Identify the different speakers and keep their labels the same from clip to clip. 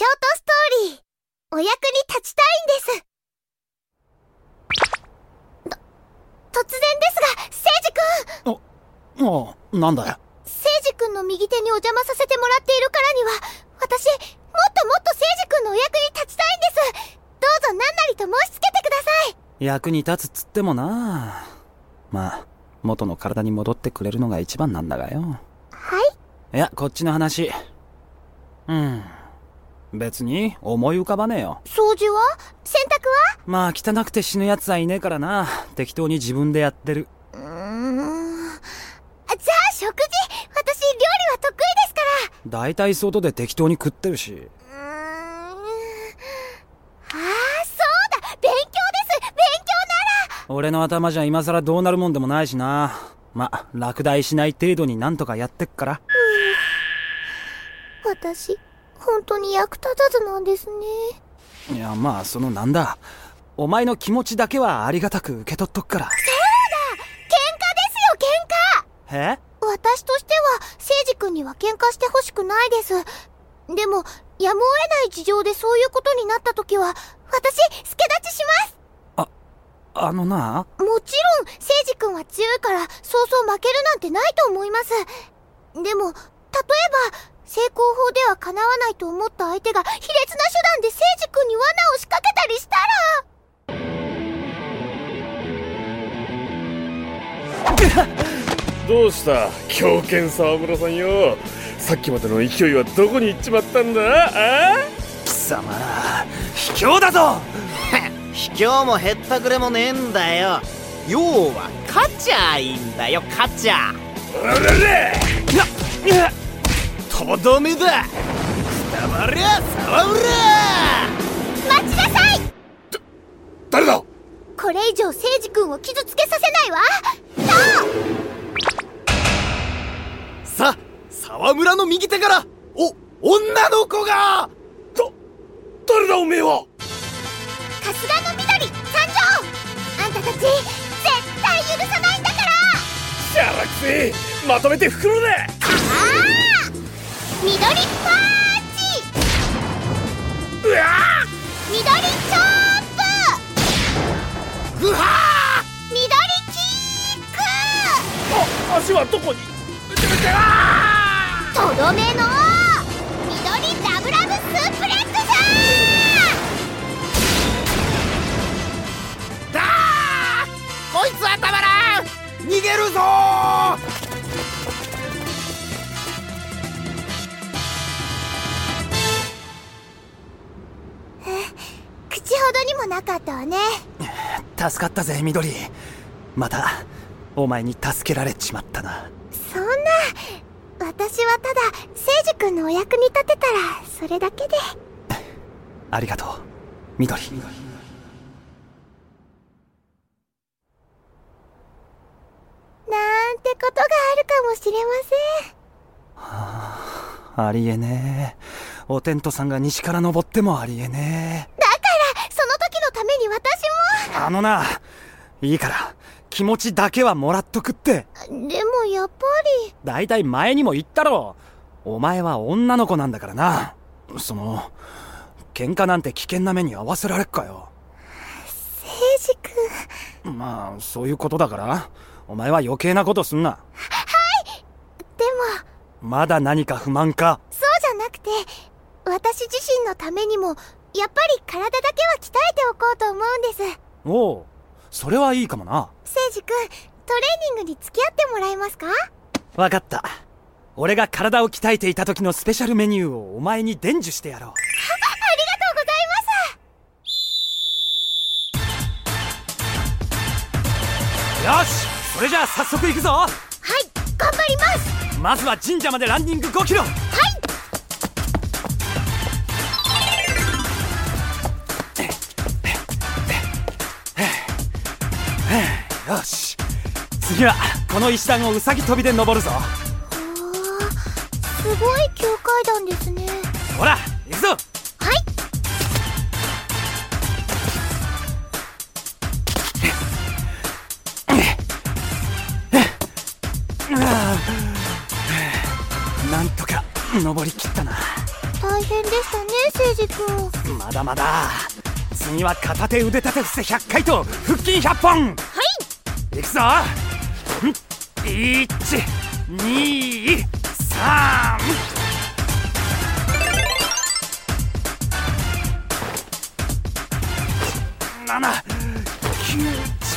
Speaker 1: ショートストーリー、お役に立ちたいんです。と、突然ですが、聖司くん
Speaker 2: おうなんだよ
Speaker 1: 聖司くんの右手にお邪魔させてもらっているからには、私、もっともっと聖司くんのお役に立ちたいんです。どうぞ何なりと申し付けてください。
Speaker 2: 役に立つっつってもな。まあ元の体に戻ってくれるのが一番なんだがよ。
Speaker 1: はい。
Speaker 2: いやこっちの話。うん別に思い浮かばねえよ。
Speaker 1: 掃除は？洗濯は？
Speaker 2: まあ汚くて死ぬ奴はいねえからな。適当に自分でやってる。
Speaker 1: うーん。あじゃあ食事。私料理は得意ですから。
Speaker 2: 大体外で適当に食ってるし。
Speaker 1: うーん。ああ、そうだ。勉強です。勉強なら。
Speaker 2: 俺の頭じゃ今更どうなるもんでもないしな。ま落第しない程度になんとかやってっから。
Speaker 1: 私、本当に役立たずなんですね。
Speaker 2: いやまあそのなんだお前の気持ちだけはありがたく受け取っとくから
Speaker 1: 喧嘩ですよ喧嘩
Speaker 2: え？
Speaker 1: 私としては、聖司君には喧嘩してほしくないです。でも、やむを得ない事情でそういうことになった時は、私、助立ちします
Speaker 2: あのな
Speaker 1: もちろん、聖司君は強いから、そうそう負けるなんてないと思います。でも、例えば、成功法では叶わないと思った相手が、卑劣な手段で聖司君に罠を仕掛けたりしたら、
Speaker 3: どうした？狂犬沢村さんよ。さっきまでの勢いはどこに行っちまったんだ？あ？
Speaker 2: 貴様卑怯だぞ！
Speaker 4: 卑怯もへったくれもねえんだよ。要は勝ちゃいいんだよ勝ちゃ。
Speaker 3: あららら
Speaker 4: とどめだ。伝わりゃ沢村
Speaker 1: 待ちなさい。
Speaker 3: 誰だ？
Speaker 1: これ以上聖司君を傷つけさせないわ。そう
Speaker 4: さ沢村の右手からお女の子が。
Speaker 3: だ誰だおめえは？
Speaker 1: 春日の緑参上。あんたたち絶対許さないんだから。
Speaker 3: しゃらくせえまとめて袋で。
Speaker 1: ああ緑パーチ。
Speaker 3: うわ
Speaker 1: 緑チョー。プ
Speaker 4: ぐは
Speaker 1: 緑キック。
Speaker 3: あ足はどこに？
Speaker 1: とどめのもなかったわね。
Speaker 2: 助かったぜ緑。またお前に助けられちまったな。
Speaker 1: そんな私はただ聖司君のお役に立てたらそれだけで。
Speaker 2: ありがとう緑。
Speaker 1: なんてことがあるかもしれません。
Speaker 2: ありえねえ。おテントさんが西から登ってもありえね
Speaker 1: だ
Speaker 2: あのないいから気持ちだけはもらっとくって。
Speaker 1: もでもやっぱり。
Speaker 2: だいたい前にも言ったろ。お前は女の子なんだからな。その喧嘩なんて危険な目に遭わせられっかよ。
Speaker 1: 聖司君。
Speaker 2: まあそういうことだからお前は余計なことすんな。
Speaker 1: でも。
Speaker 2: まだ何か不満か？
Speaker 1: そうじゃなくて私自身のためにもやっぱり体だけは鍛えておこうと思うんです
Speaker 2: おうそれはいいかもな。
Speaker 1: 聖司君トレーニングに付き合ってもらえますか？
Speaker 2: わかった。俺が体を鍛えていた時のスペシャルメニューをお前に伝授してやろう。
Speaker 1: ありがとうございます。
Speaker 2: よしそれじゃあ早速行くぞ。
Speaker 1: はい頑張ります。
Speaker 2: まずは神社までランニング5キロ次はこの石段をうさぎ跳びで登るぞ。
Speaker 1: すごい急階段ですね。
Speaker 2: ほら行くぞ。
Speaker 1: はい。
Speaker 2: なんとか登りきったな。
Speaker 1: 大変でしたね聖聖司君。
Speaker 2: まだまだ。次は片手腕立て伏せ100回と腹筋100本。
Speaker 1: はい。
Speaker 2: いくぞ123七九十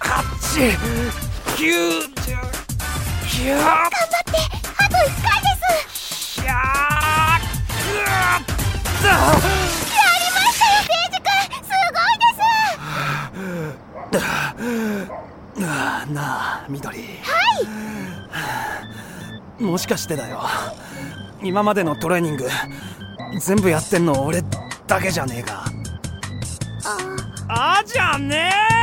Speaker 2: 八九十。九
Speaker 1: 頑張ってあと1回です。
Speaker 2: 百
Speaker 1: やりましたよ聖司君。すごいです
Speaker 2: ああなあ緑。はい。もしかしてだよ。今までのトレーニング全部やってんの俺だけじゃねえか。
Speaker 1: あ
Speaker 2: あじゃねえ